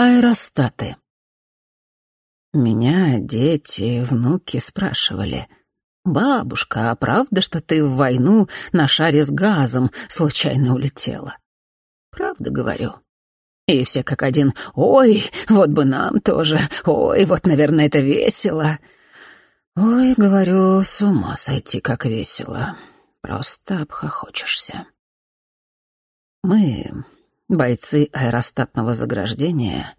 Аэростаты. Меня дети, внуки спрашивали, «Бабушка, а правда, что ты в войну на шаре с газом случайно улетела?» «Правда, говорю». И все как один, «Ой, вот бы нам тоже, ой, вот, наверное, это весело». «Ой, говорю, с ума сойти, как весело. Просто обхохочешься». Мы бойцы аэростатного заграждения,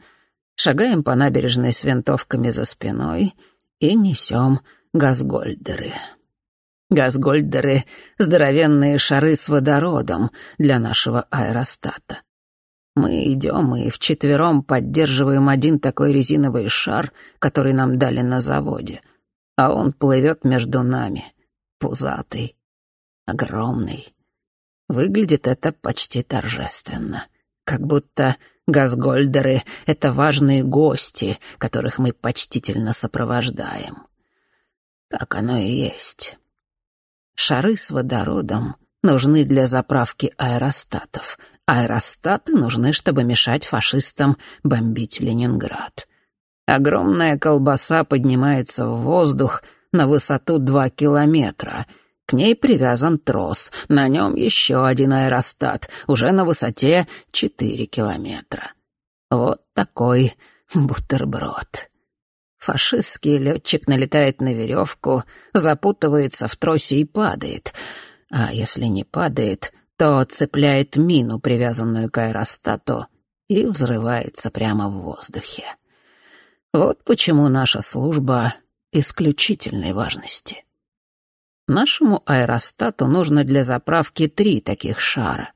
шагаем по набережной с винтовками за спиной и несем газгольдеры. Газгольдеры — здоровенные шары с водородом для нашего аэростата. Мы идем и вчетвером поддерживаем один такой резиновый шар, который нам дали на заводе, а он плывет между нами, пузатый, огромный. Выглядит это почти торжественно — как будто газгольдеры — это важные гости, которых мы почтительно сопровождаем. Так оно и есть. Шары с водородом нужны для заправки аэростатов. Аэростаты нужны, чтобы мешать фашистам бомбить Ленинград. Огромная колбаса поднимается в воздух на высоту два километра — к ней привязан трос, на нем еще один аэростат, уже на высоте четыре километра. Вот такой бутерброд. Фашистский летчик налетает на веревку, запутывается в тросе и падает. А если не падает, то цепляет мину, привязанную к аэростату, и взрывается прямо в воздухе. Вот почему наша служба исключительной важности. Нашему аэростату нужно для заправки три таких шара,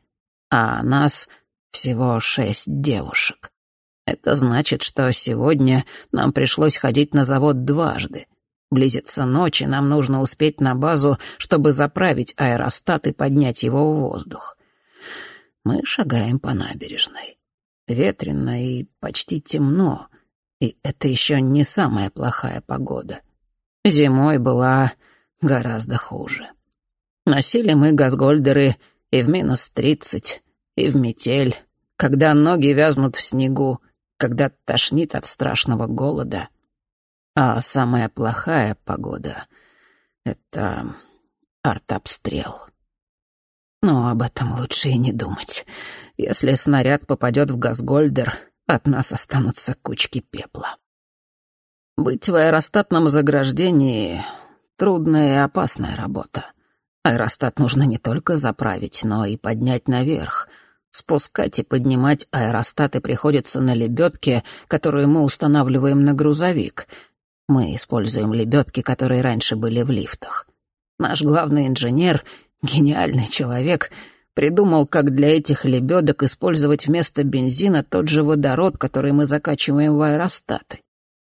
а нас всего шесть девушек. Это значит, что сегодня нам пришлось ходить на завод дважды. Близится ночь, и нам нужно успеть на базу, чтобы заправить аэростат и поднять его в воздух. Мы шагаем по набережной. Ветрено и почти темно, и это еще не самая плохая погода. Зимой была гораздо хуже. Носили мы газгольдеры и в минус тридцать, и в метель, когда ноги вязнут в снегу, когда тошнит от страшного голода. А самая плохая погода — это артобстрел. Но об этом лучше и не думать. Если снаряд попадет в газгольдер, от нас останутся кучки пепла. Быть в аэростатном заграждении Трудная и опасная работа. Аэростат нужно не только заправить, но и поднять наверх. Спускать и поднимать аэростаты приходится на лебедке, которую мы устанавливаем на грузовик. Мы используем лебедки, которые раньше были в лифтах. Наш главный инженер, гениальный человек, придумал, как для этих лебедок использовать вместо бензина тот же водород, который мы закачиваем в аэростаты.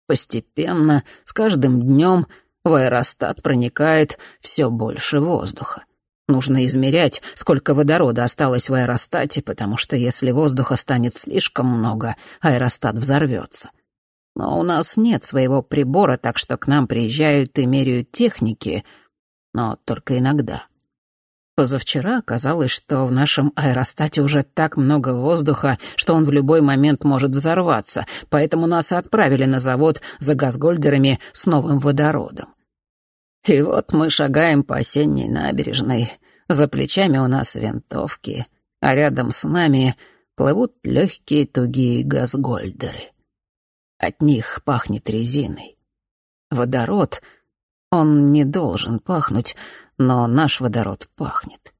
Постепенно, с каждым днем в аэростат проникает все больше воздуха. Нужно измерять, сколько водорода осталось в аэростате, потому что если воздуха станет слишком много, аэростат взорвется. Но у нас нет своего прибора, так что к нам приезжают и меряют техники, но только иногда. Позавчера оказалось, что в нашем аэростате уже так много воздуха, что он в любой момент может взорваться, поэтому нас отправили на завод за газгольдерами с новым водородом. И вот мы шагаем по осенней набережной, за плечами у нас винтовки, а рядом с нами плывут легкие тугие газгольдеры. От них пахнет резиной. Водород, он не должен пахнуть, но наш водород пахнет.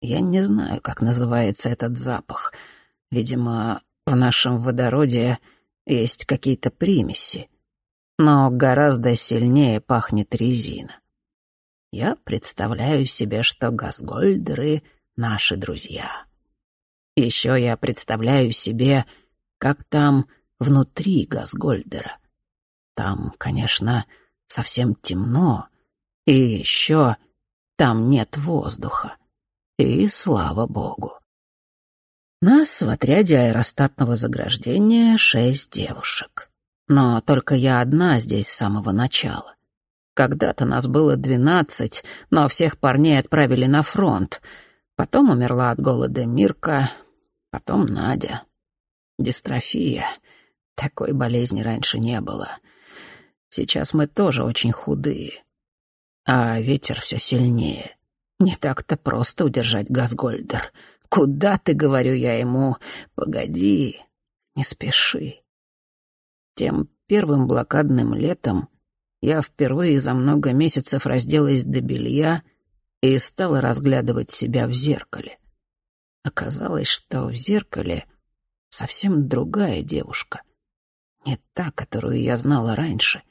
Я не знаю, как называется этот запах. Видимо, в нашем водороде есть какие-то примеси. Но гораздо сильнее пахнет резина. Я представляю себе, что газгольдеры — наши друзья. Еще я представляю себе, как там внутри газгольдера. Там, конечно, совсем темно, и еще там нет воздуха. И слава богу. Нас в отряде аэростатного заграждения шесть девушек. Но только я одна здесь с самого начала. Когда-то нас было двенадцать, но всех парней отправили на фронт. Потом умерла от голода Мирка, потом Надя. Дистрофия. Такой болезни раньше не было. Сейчас мы тоже очень худые. А ветер все сильнее. Не так-то просто удержать Газгольдер. Куда ты, говорю я ему, погоди, не спеши. Тем первым блокадным летом я впервые за много месяцев разделась до белья и стала разглядывать себя в зеркале. Оказалось, что в зеркале совсем другая девушка. Не та, которую я знала раньше.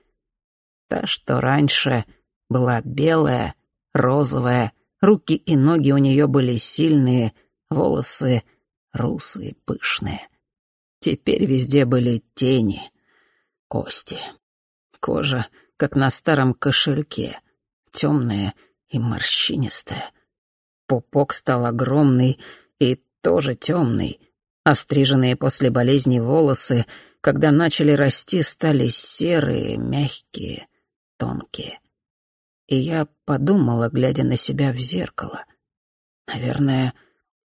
Та, что раньше была белая, розовая, руки и ноги у нее были сильные, волосы русые, пышные. Теперь везде были тени, кости. Кожа, как на старом кошельке, темная и морщинистая. Пупок стал огромный и тоже темный. Остриженные после болезни волосы, когда начали расти, стали серые, мягкие, тонкие. И я подумала, глядя на себя в зеркало. Наверное,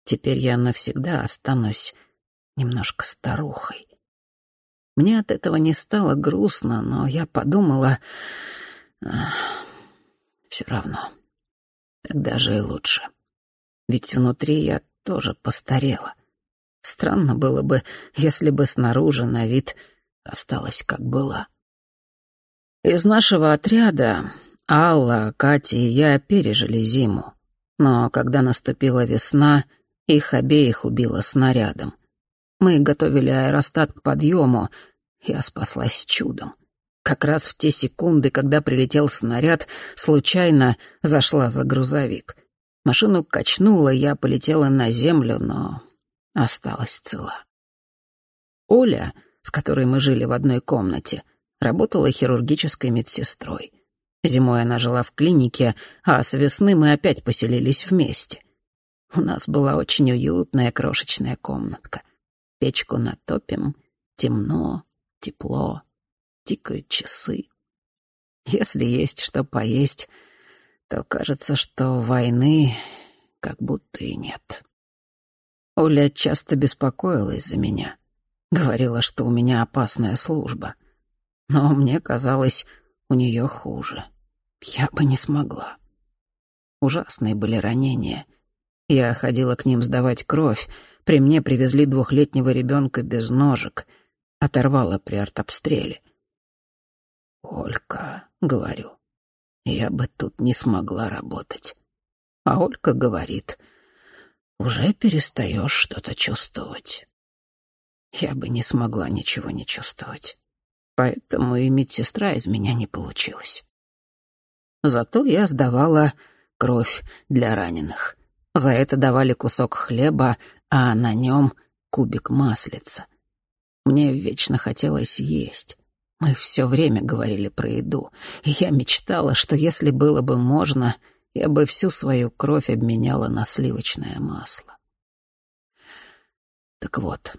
теперь я навсегда останусь немножко старухой. Мне от этого не стало грустно, но я подумала... Все равно. Тогда же и лучше. Ведь внутри я тоже постарела. Странно было бы, если бы снаружи на вид осталась как была. Из нашего отряда Алла, Катя и я пережили зиму. Но когда наступила весна, их обеих убило снарядом. Мы готовили аэростат к подъему. Я спаслась чудом. Как раз в те секунды, когда прилетел снаряд, случайно зашла за грузовик. Машину качнуло, я полетела на землю, но осталась цела. Оля, с которой мы жили в одной комнате, работала хирургической медсестрой. Зимой она жила в клинике, а с весны мы опять поселились вместе. У нас была очень уютная крошечная комнатка. Печку натопим, темно, тепло, тикают часы. Если есть что поесть, то кажется, что войны как будто и нет. Оля часто беспокоилась за меня. Говорила, что у меня опасная служба. Но мне казалось, у нее хуже. Я бы не смогла. Ужасные были ранения. Я ходила к ним сдавать кровь, при мне привезли двухлетнего ребенка без ножек. Оторвало при артобстреле. «Олька», — говорю, — «я бы тут не смогла работать». А Олька говорит, «Уже перестаешь что-то чувствовать». Я бы не смогла ничего не чувствовать. Поэтому и медсестра из меня не получилась. Зато я сдавала кровь для раненых. За это давали кусок хлеба, а на нем кубик маслица. Мне вечно хотелось есть. Мы все время говорили про еду, и я мечтала, что если было бы можно, я бы всю свою кровь обменяла на сливочное масло. Так вот,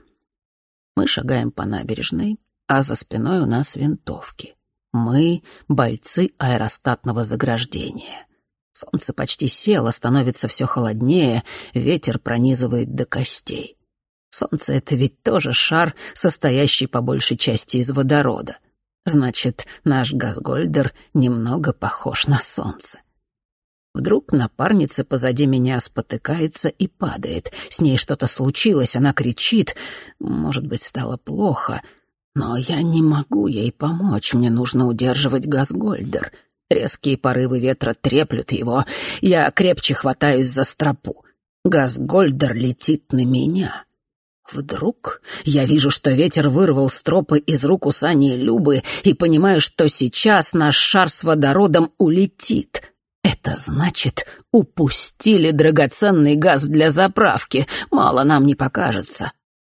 мы шагаем по набережной, а за спиной у нас винтовки. Мы — бойцы аэростатного заграждения. Солнце почти село, становится все холоднее, ветер пронизывает до костей. Солнце — это ведь тоже шар, состоящий по большей части из водорода. Значит, наш Газгольдер немного похож на солнце. Вдруг напарница позади меня спотыкается и падает. С ней что-то случилось, она кричит. Может быть, стало плохо. Но я не могу ей помочь, мне нужно удерживать Газгольдер. Резкие порывы ветра треплют его. Я крепче хватаюсь за стропу. Газгольдер летит на меня. Вдруг я вижу, что ветер вырвал стропы из рук у Сани и Любы и понимаю, что сейчас наш шар с водородом улетит. Это значит, упустили драгоценный газ для заправки. Мало нам не покажется.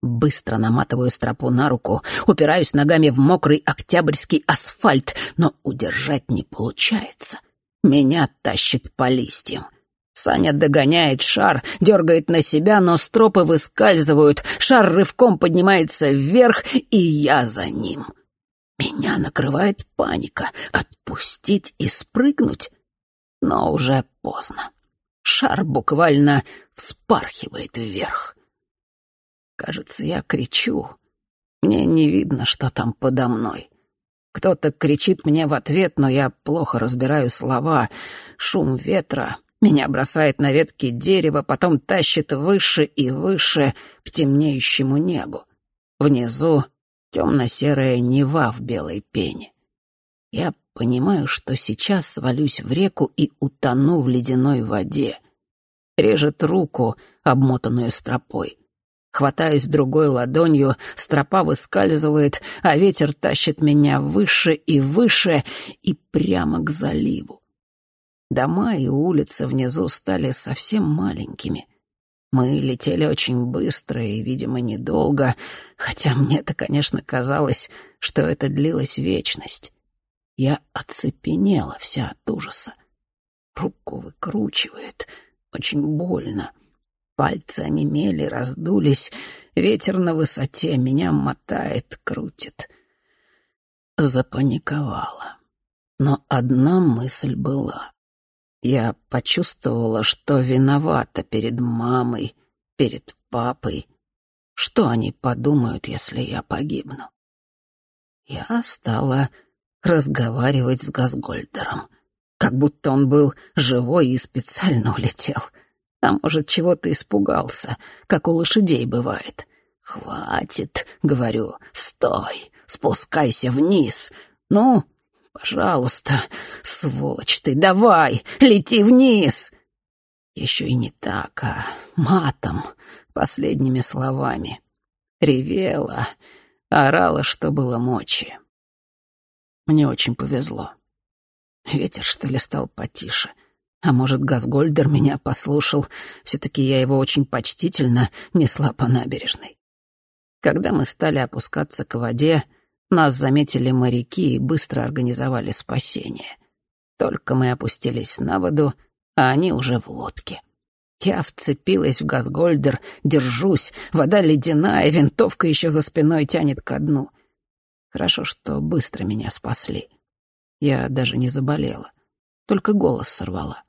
Быстро наматываю стропу на руку, упираюсь ногами в мокрый октябрьский асфальт, но удержать не получается. Меня тащит по листьям. Саня догоняет шар, дергает на себя, но стропы выскальзывают, шар рывком поднимается вверх, и я за ним. Меня накрывает паника. Отпустить и спрыгнуть? Но уже поздно. Шар буквально вспархивает вверх. Кажется, я кричу, Мне не видно, что там подо мной. Кто-то кричит мне в ответ, но я плохо разбираю слова. Шум ветра меня бросает на ветки дерева, потом тащит выше и выше к темнеющему небу. Внизу темно-серая нева в белой пене. Я понимаю, что сейчас свалюсь в реку и утону в ледяной воде. Режет руку, обмотанную стропой. Хватаясь другой ладонью, стропа выскальзывает, а ветер тащит меня выше и выше и прямо к заливу. Дома и улицы внизу стали совсем маленькими. Мы летели очень быстро и, видимо, недолго, хотя мне-то, конечно, казалось, что это длилась вечность. Я оцепенела вся от ужаса. Руку выкручивает, очень больно. Пальцы онемели, раздулись, ветер на высоте меня мотает, крутит. Запаниковала. Но одна мысль была. Я почувствовала, что виновата перед мамой, перед папой. Что они подумают, если я погибну? Я стала разговаривать с Газгольдером, как будто он был живой и специально улетел — а может, чего-то испугался, как у лошадей бывает. «Хватит», — говорю, — «стой, спускайся вниз. Ну, пожалуйста, сволочь ты, давай, лети вниз». Еще и не так, а матом, последними словами. Ревела, орала, что было мочи. Мне очень повезло. Ветер, что ли, стал потише. А может, Газгольдер меня послушал. Все-таки я его очень почтительно несла по набережной. Когда мы стали опускаться к воде, нас заметили моряки и быстро организовали спасение. Только мы опустились на воду, а они уже в лодке. Я вцепилась в Газгольдер, держусь, вода ледяная, винтовка еще за спиной тянет ко дну. Хорошо, что быстро меня спасли. Я даже не заболела, только голос сорвала.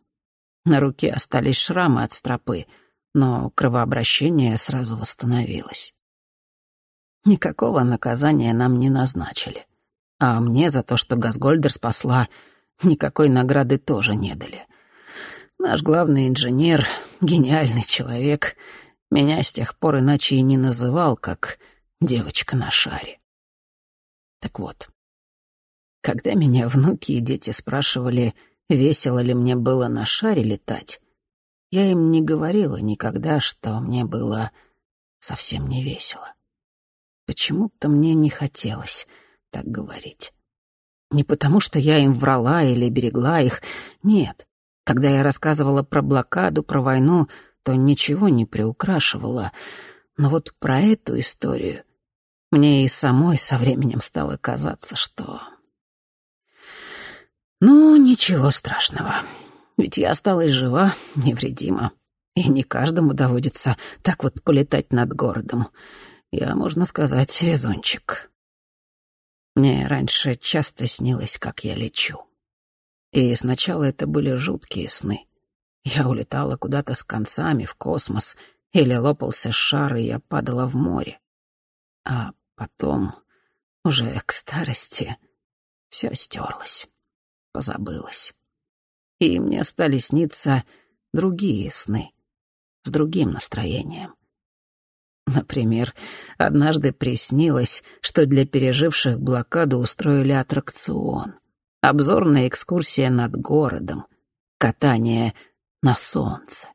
На руке остались шрамы от стропы, но кровообращение сразу восстановилось. Никакого наказания нам не назначили. А мне за то, что Газгольдер спасла, никакой награды тоже не дали. Наш главный инженер, гениальный человек, меня с тех пор иначе и не называл, как девочка на шаре. Так вот, когда меня внуки и дети спрашивали, весело ли мне было на шаре летать, я им не говорила никогда, что мне было совсем не весело. Почему-то мне не хотелось так говорить. Не потому, что я им врала или берегла их, нет. Когда я рассказывала про блокаду, про войну, то ничего не приукрашивала. Но вот про эту историю мне и самой со временем стало казаться, что ну, ничего страшного. Ведь я осталась жива, невредима. И не каждому доводится так вот полетать над городом. Я, можно сказать, везунчик. Мне раньше часто снилось, как я лечу. И сначала это были жуткие сны. Я улетала куда-то с концами в космос, или лопался шар, и я падала в море. А потом, уже к старости, все стерлось позабылась. И мне стали сниться другие сны с другим настроением. Например, однажды приснилось, что для переживших блокаду устроили аттракцион. Обзорная экскурсия над городом. Катание на солнце.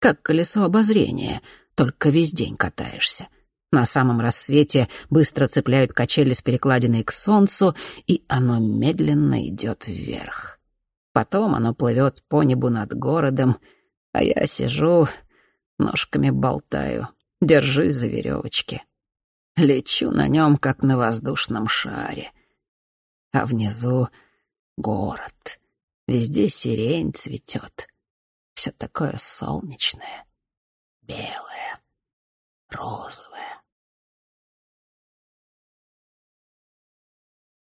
Как колесо обозрения, только весь день катаешься — на самом рассвете быстро цепляют качели с перекладиной к солнцу, и оно медленно идет вверх. Потом оно плывет по небу над городом, а я сижу, ножками болтаю, держусь за веревочки. Лечу на нем, как на воздушном шаре. А внизу город. Везде сирень цветет. Все такое солнечное, белое, розовое.